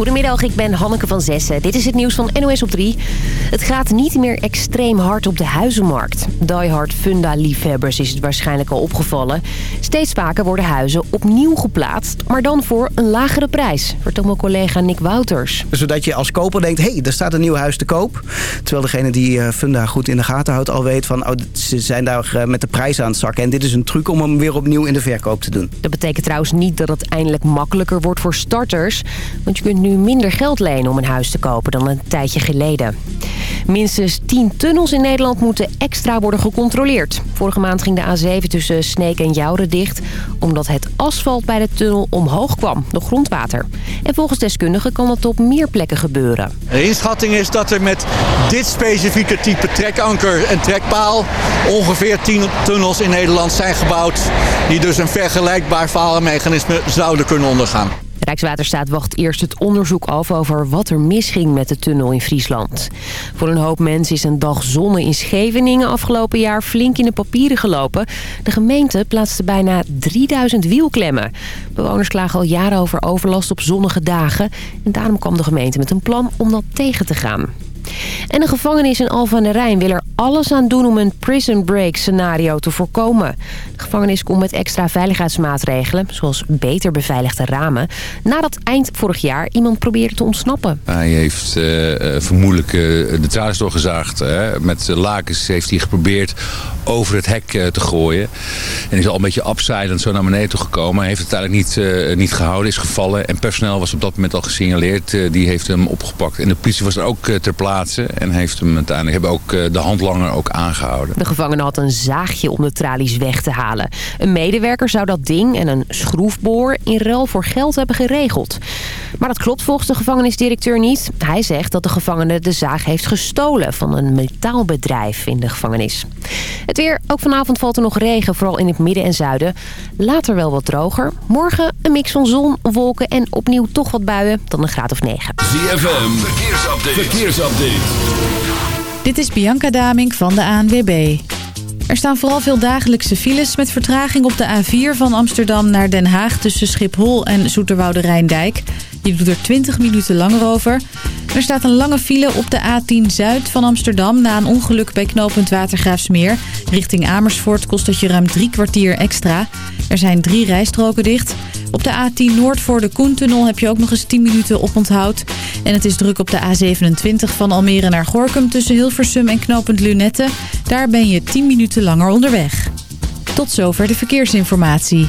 Goedemiddag, ik ben Hanneke van Zessen. Dit is het nieuws van NOS op 3. Het gaat niet meer extreem hard op de huizenmarkt. Diehard Funda-liefhebbers is het waarschijnlijk al opgevallen. Steeds vaker worden huizen opnieuw geplaatst, maar dan voor een lagere prijs. Vertelt mijn collega Nick Wouters. Zodat je als koper denkt, hé, hey, er staat een nieuw huis te koop. Terwijl degene die uh, Funda goed in de gaten houdt al weet van... Oh, ze zijn daar uh, met de prijs aan het zakken. En dit is een truc om hem weer opnieuw in de verkoop te doen. Dat betekent trouwens niet dat het eindelijk makkelijker wordt voor starters. Want je kunt nu minder geld lenen om een huis te kopen dan een tijdje geleden. Minstens 10 tunnels in Nederland moeten extra worden gecontroleerd. Vorige maand ging de A7 tussen Sneek en Jouden dicht... omdat het asfalt bij de tunnel omhoog kwam door grondwater. En volgens deskundigen kan dat op meer plekken gebeuren. De inschatting is dat er met dit specifieke type trekanker en trekpaal... ongeveer 10 tunnels in Nederland zijn gebouwd... die dus een vergelijkbaar faalmechanisme zouden kunnen ondergaan. Rijkswaterstaat wacht eerst het onderzoek af over wat er misging met de tunnel in Friesland. Voor een hoop mensen is een dag zonne in Scheveningen afgelopen jaar flink in de papieren gelopen. De gemeente plaatste bijna 3000 wielklemmen. Bewoners klagen al jaren over overlast op zonnige dagen. En daarom kwam de gemeente met een plan om dat tegen te gaan. En de gevangenis in Alphen aan de Rijn wil er alles aan doen om een prison break scenario te voorkomen. De gevangenis komt met extra veiligheidsmaatregelen, zoals beter beveiligde ramen. Nadat eind vorig jaar iemand probeerde te ontsnappen. Hij heeft uh, vermoedelijk uh, de tralies doorgezaagd. Met lakens heeft hij geprobeerd over het hek te gooien. En is al een beetje abseilend zo naar beneden toe gekomen. Hij heeft het uiteindelijk niet, niet gehouden, is gevallen. En personeel was op dat moment al gesignaleerd. die heeft hem opgepakt. En de politie was er ook ter plaatse. En heeft hem uiteindelijk hebben ook de handlanger ook aangehouden. De gevangene had een zaagje om de tralies weg te halen. Een medewerker zou dat ding en een schroefboor in ruil voor geld hebben geregeld. Maar dat klopt volgens de gevangenisdirecteur niet. Hij zegt dat de gevangene de zaag heeft gestolen van een metaalbedrijf in de gevangenis. Het weer, ook vanavond valt er nog regen, vooral in het midden en zuiden. Later wel wat droger. Morgen een mix van zon, wolken en opnieuw toch wat buien, dan een graad of 9. ZFM, verkeersupdate. verkeersupdate. Dit is Bianca Damink van de ANWB. Er staan vooral veel dagelijkse files met vertraging op de A4 van Amsterdam naar Den Haag... tussen Schiphol en Zoeterwoude Rijndijk. Je doet er 20 minuten langer over. Er staat een lange file op de A10 Zuid van Amsterdam... na een ongeluk bij knooppunt Watergraafsmeer. Richting Amersfoort kost dat je ruim drie kwartier extra. Er zijn drie rijstroken dicht. Op de A10 Noord voor de Koentunnel heb je ook nog eens 10 minuten op onthoud. En het is druk op de A27 van Almere naar Gorkum... tussen Hilversum en knooppunt Lunette. Daar ben je 10 minuten langer onderweg. Tot zover de verkeersinformatie.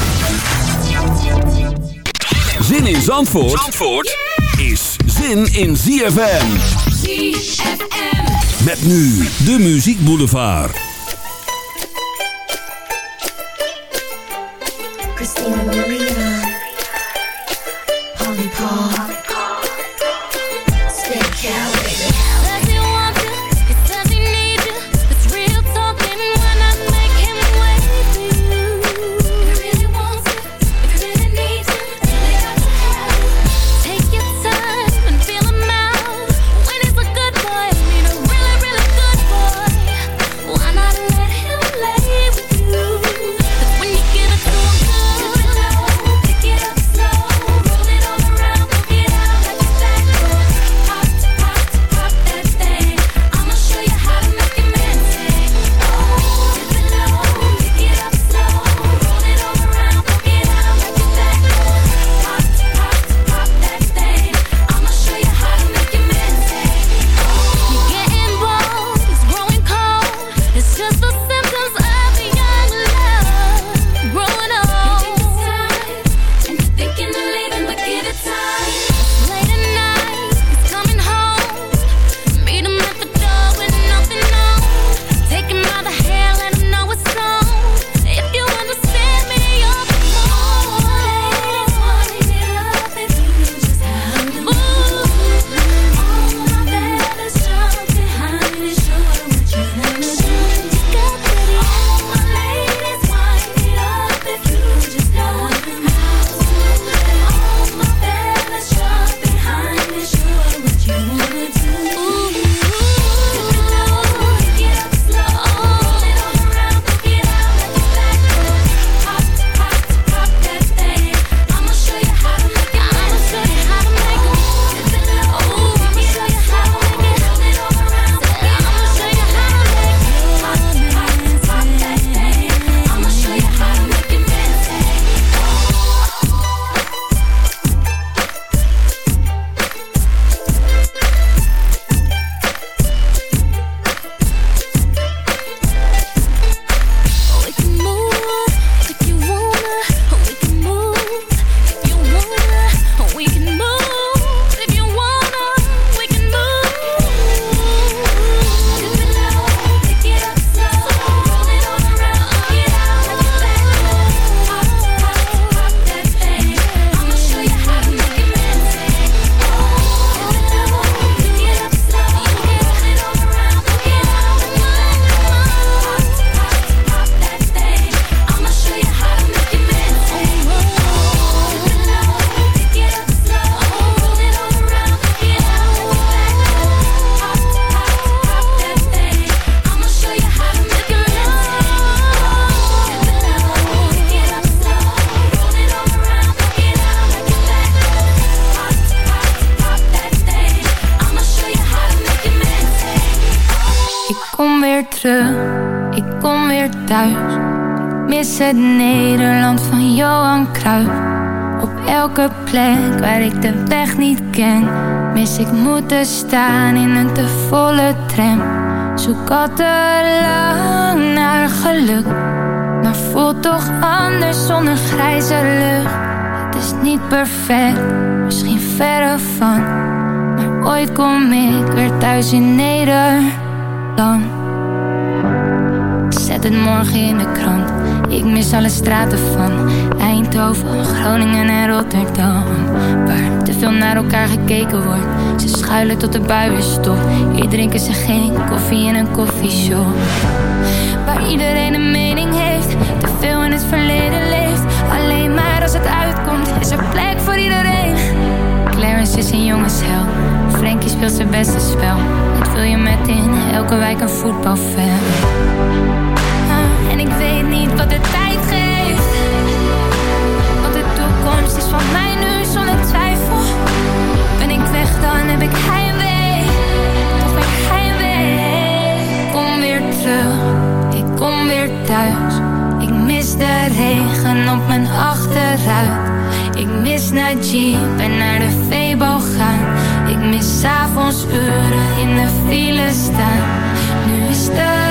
Zin in Zandvoort, Zandvoort is zin in ZFM. ZFM. Met nu de Muziek Boulevard. Christina Maria. Holly Paul. Stay ik moeten staan in een te volle tram. Zoek al te lang naar geluk, maar voelt toch anders zonder grijze lucht. Het is niet perfect, misschien verre van, maar ooit kom ik weer thuis in Nederland. Zet het morgen in de krant. Ik mis alle straten van Eindhoven, Groningen en Rotterdam. Veel naar elkaar gekeken wordt. Ze schuilen tot de bui weer stopt. Hier drinken ze geen koffie in een koffieshop. Waar iedereen een mening heeft. Te veel in het verleden leeft. Alleen maar als het uitkomt, is er plek voor iedereen. Clarence is een jongensheld. Frankie speelt zijn beste spel. Dat wil je met in elke wijk een voetbalveld. Ah, En ik weet niet wat de tijd geeft. In de file staan. Nu is de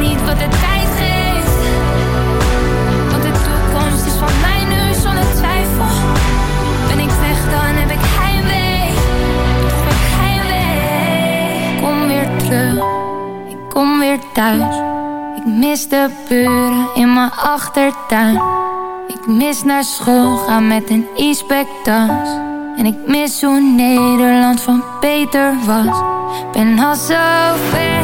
Niet wat de tijd geeft. Want de toekomst is van mij nu zonder twijfel. Ben ik weg, dan heb ik heimwee. Heb ik. Ik kom weer terug, ik kom weer thuis. Ik mis de buren in mijn achtertuin. Ik mis naar school gaan met een e-spectas. En ik mis hoe Nederland van beter was. Ben al zo ver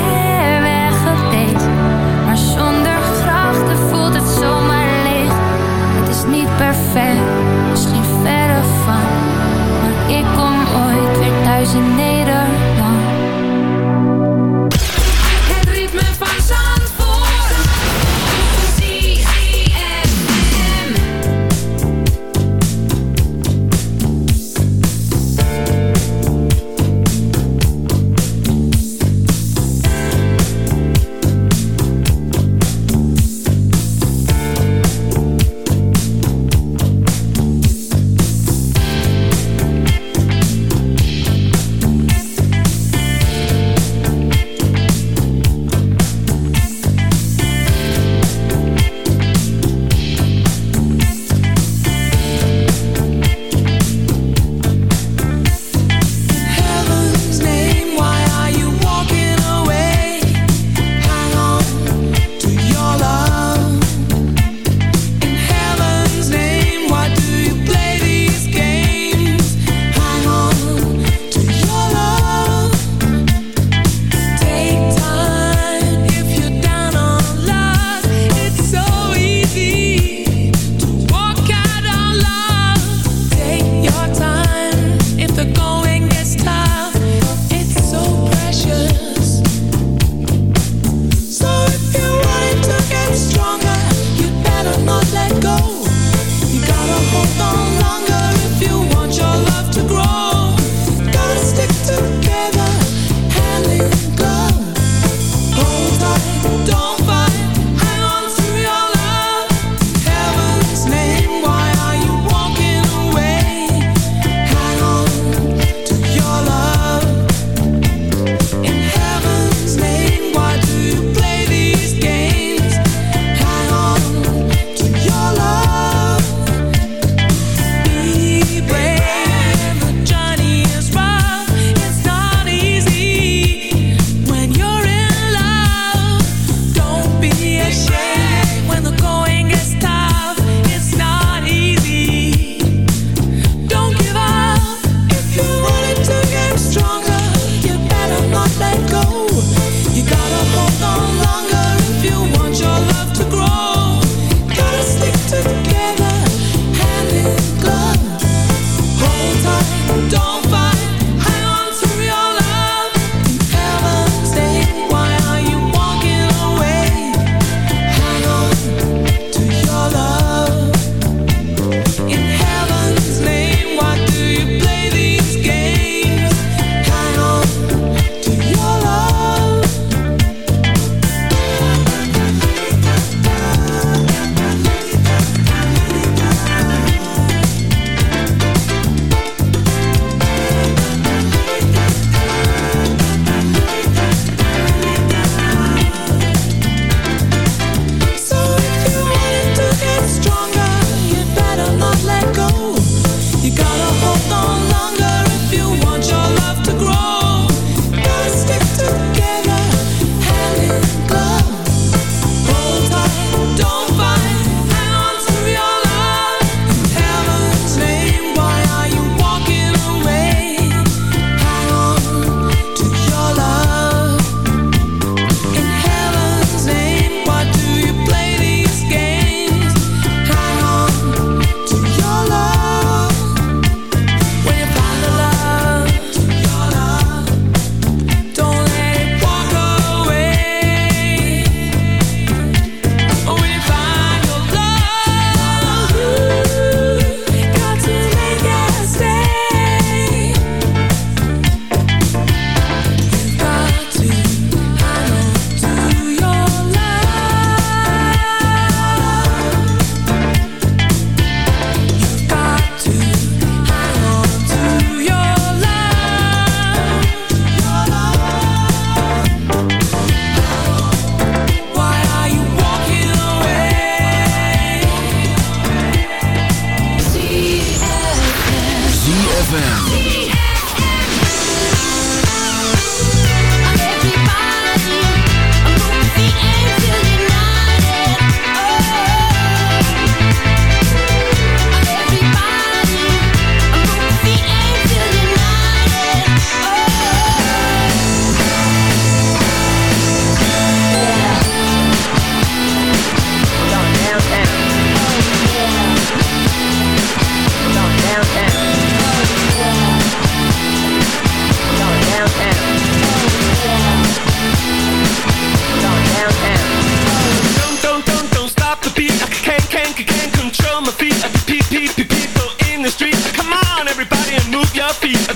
feet.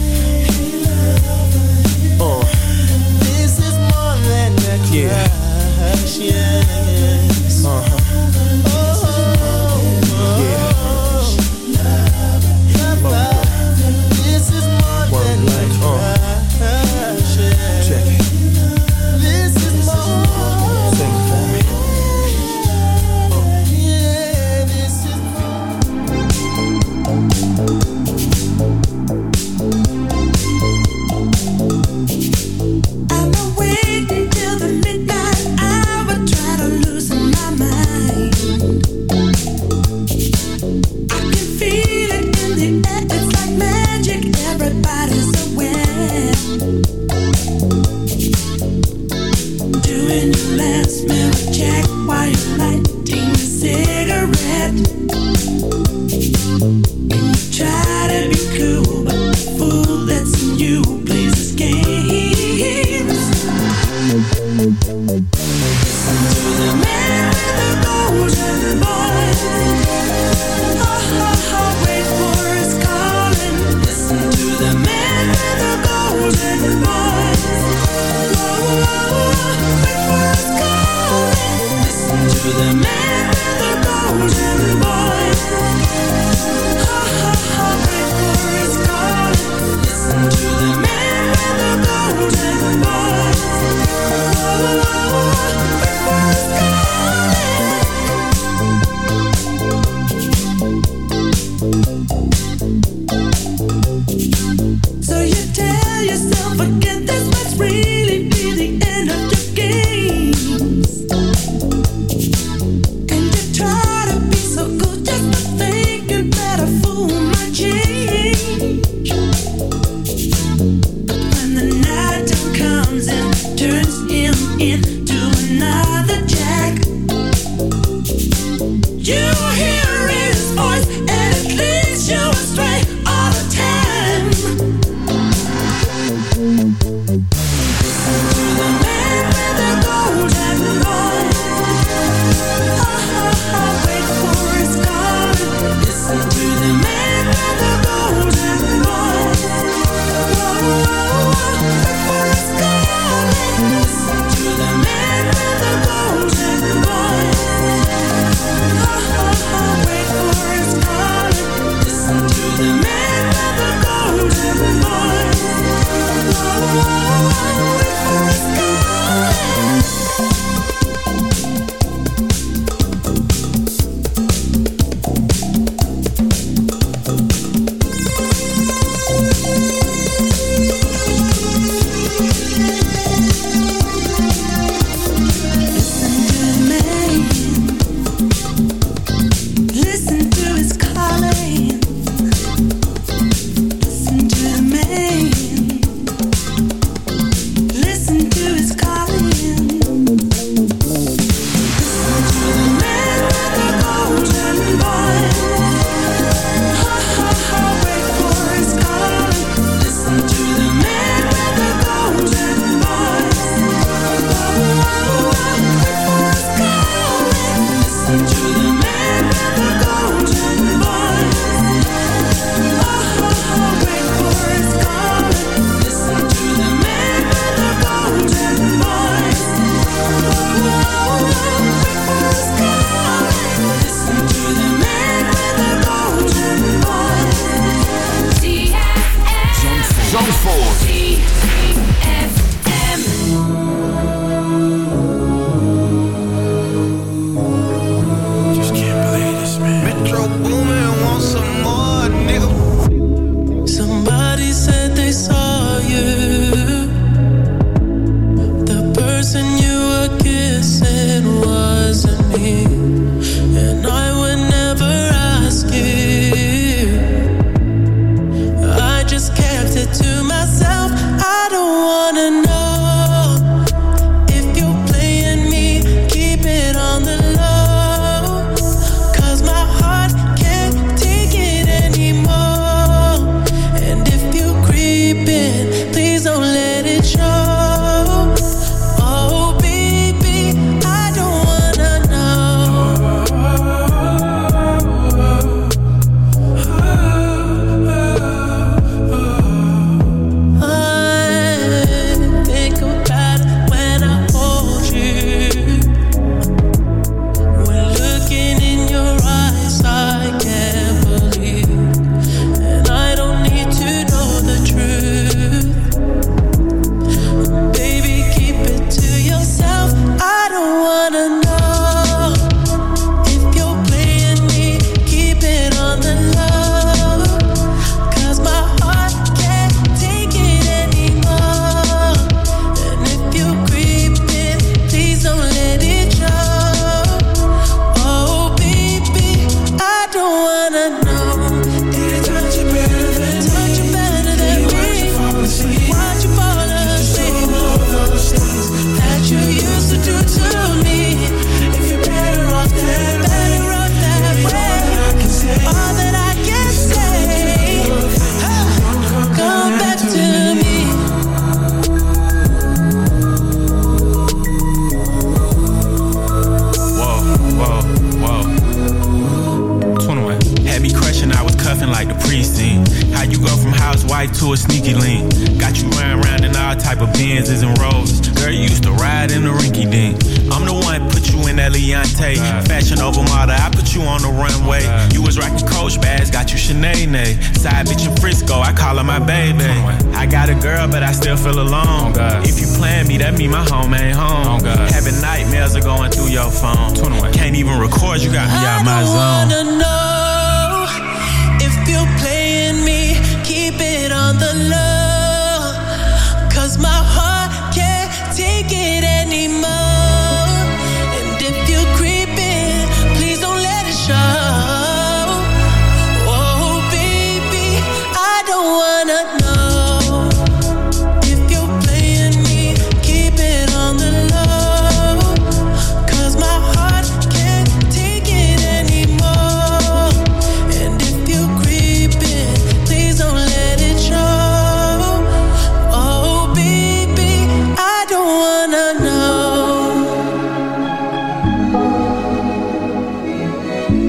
yeah. Yeah.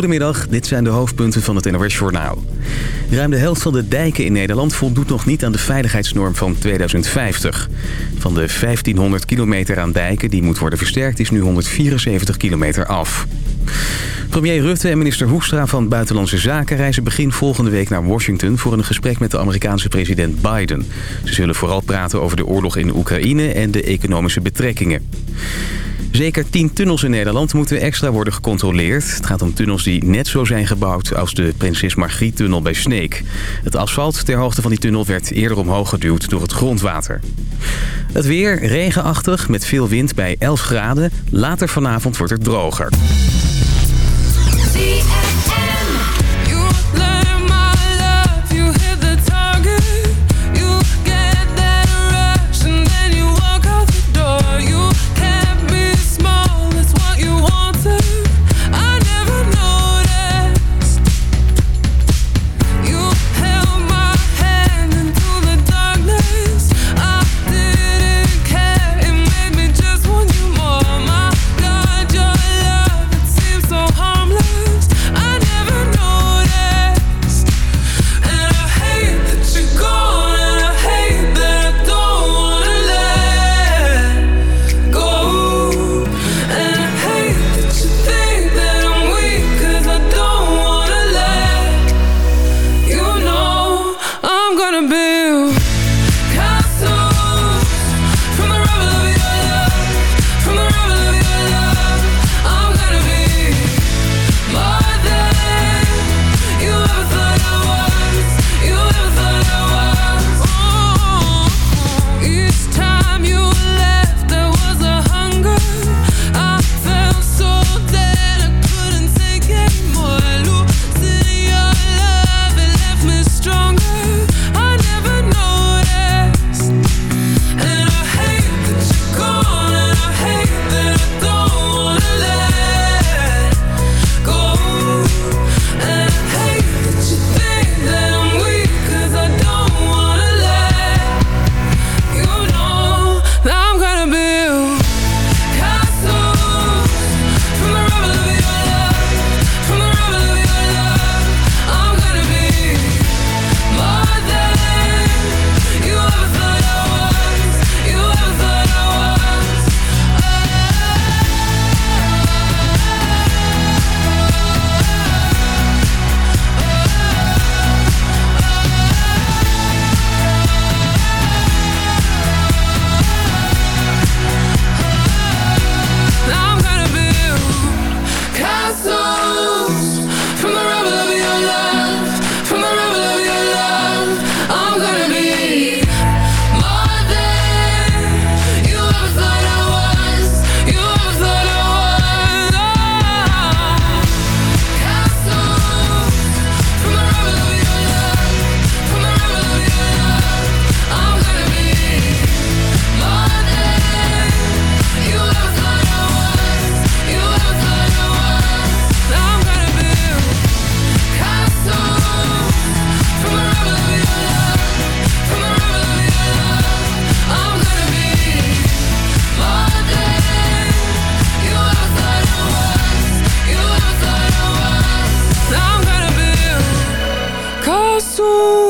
Goedemiddag, dit zijn de hoofdpunten van het NOS-journaal. Ruim de helft van de dijken in Nederland voldoet nog niet aan de veiligheidsnorm van 2050. Van de 1500 kilometer aan dijken die moet worden versterkt is nu 174 kilometer af. Premier Rutte en minister Hoekstra van Buitenlandse Zaken reizen begin volgende week naar Washington voor een gesprek met de Amerikaanse president Biden. Ze zullen vooral praten over de oorlog in Oekraïne en de economische betrekkingen. Zeker 10 tunnels in Nederland moeten extra worden gecontroleerd. Het gaat om tunnels die net zo zijn gebouwd als de Prinses Margriet-tunnel bij Sneek. Het asfalt ter hoogte van die tunnel werd eerder omhoog geduwd door het grondwater. Het weer regenachtig met veel wind bij 11 graden. Later vanavond wordt het droger. ZFM So.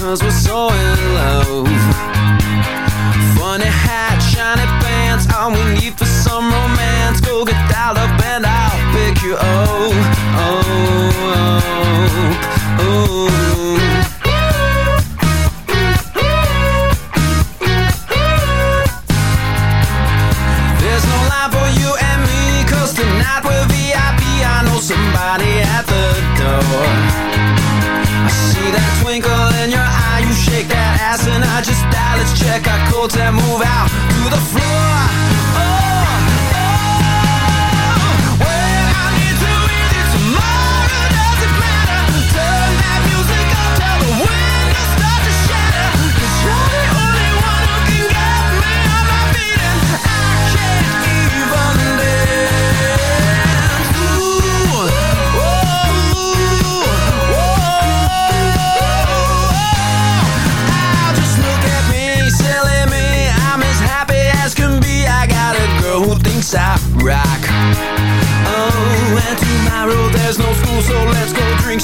cause we're so in love. Funny hat, shiny pants, all we need for some romance. Go get that up and I'll pick you up, oh, oh, oh. and I just dial, let's check our codes and move out to the floor.